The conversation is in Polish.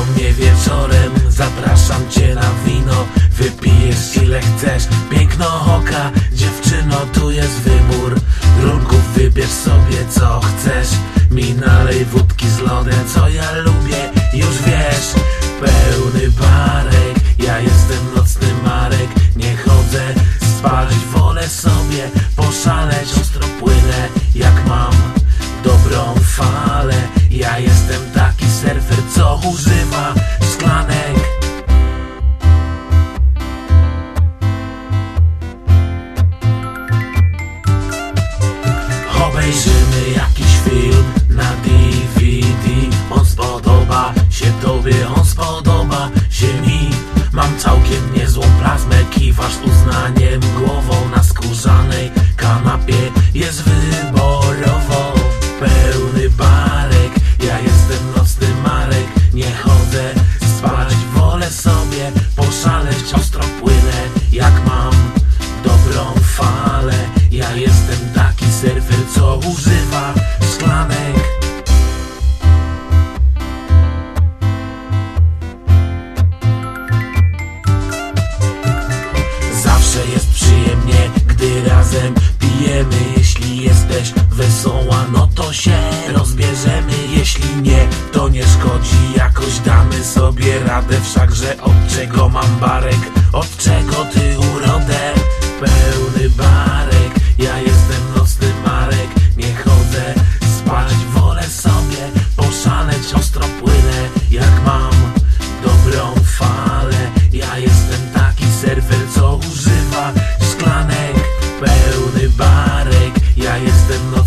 do mnie wieczorem. Zapraszam cię na wino. Wypijesz ile chcesz. Piękno oka, dziewczyno Tu jest wybór. Runków wybierz sobie co chcesz. Mi nalej wódki z lodem Co ja lubię, już wiesz. Taki surfer, co używa szklanek. Obejrzymy jakiś film na DVD On spodoba się tobie, on spodoba się mi. Mam całkiem niezłą plazmę Kiwasz uznaniem sobie poszaleć Ostro płynę jak mam dobrą falę. Ja jestem taki surfer, co używa szklanek. Zawsze jest przyjemnie, gdy razem pijemy. Jeśli jesteś wesoła, no to się rozbierzemy. Jeśli nie, to nie szkodzi, jakoś sobie radę, wszakże od czego mam barek? Od czego ty urodę? Pełny barek, ja jestem nocny Marek. Nie chodzę spać, wolę sobie poszaleć, ostro płynę Jak mam dobrą falę. Ja jestem taki serwer, co używa szklanek. Pełny barek, ja jestem nocny